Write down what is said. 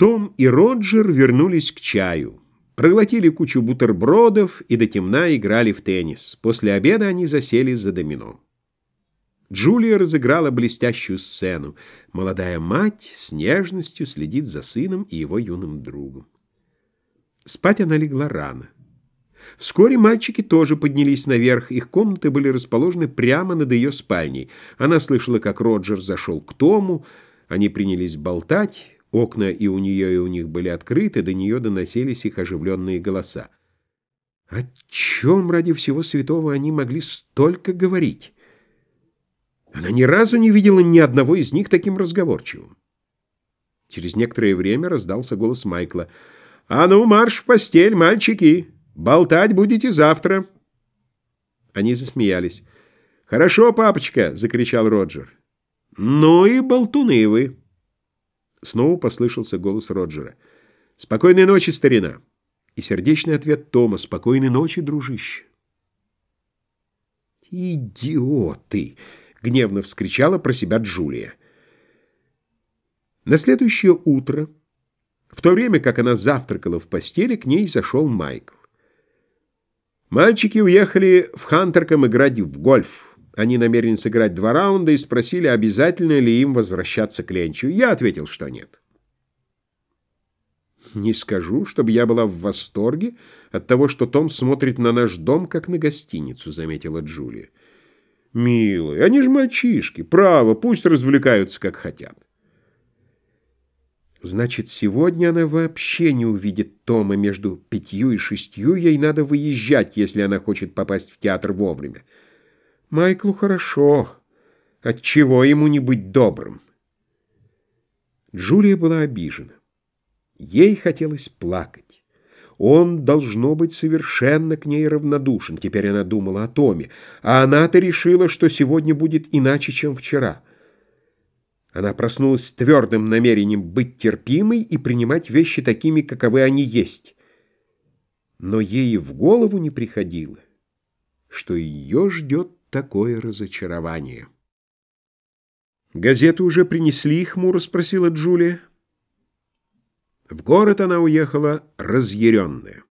Том и Роджер вернулись к чаю. Проглотили кучу бутербродов и до темна играли в теннис. После обеда они засели за домино. Джулия разыграла блестящую сцену. Молодая мать с нежностью следит за сыном и его юным другом. Спать она легла рано. Вскоре мальчики тоже поднялись наверх, их комнаты были расположены прямо над ее спальней. Она слышала, как Роджер зашел к Тому, они принялись болтать, окна и у нее, и у них были открыты, до нее доносились их оживленные голоса. О чем ради всего святого они могли столько говорить? Она ни разу не видела ни одного из них таким разговорчивым. Через некоторое время раздался голос Майкла. «А ну, марш в постель, мальчики!» Болтать будете завтра. Они засмеялись. «Хорошо, папочка!» — закричал Роджер. «Ну и болтуны вы!» Снова послышался голос Роджера. «Спокойной ночи, старина!» И сердечный ответ Тома. «Спокойной ночи, дружище!» «Идиоты!» — гневно вскричала про себя Джулия. На следующее утро, в то время как она завтракала в постели, к ней зашел Майкл. Мальчики уехали в Хантерком играть в гольф. Они намерены сыграть два раунда и спросили, обязательно ли им возвращаться к Ленчу. Я ответил, что нет. Не скажу, чтобы я была в восторге от того, что Том смотрит на наш дом, как на гостиницу, заметила Джулия. Милый, они же мальчишки. Право, пусть развлекаются, как хотят. Значит, сегодня она вообще не увидит Тома между пятью и шестью, ей надо выезжать, если она хочет попасть в театр вовремя. Майклу хорошо. Отчего ему не быть добрым? Джулия была обижена. Ей хотелось плакать. Он, должно быть, совершенно к ней равнодушен. Теперь она думала о Томе. А она-то решила, что сегодня будет иначе, чем вчера. Она проснулась с твердым намерением быть терпимой и принимать вещи такими, каковы они есть. Но ей в голову не приходило, что ее ждет такое разочарование. «Газеты уже принесли?» — хмуро спросила Джулия. В город она уехала разъяренная.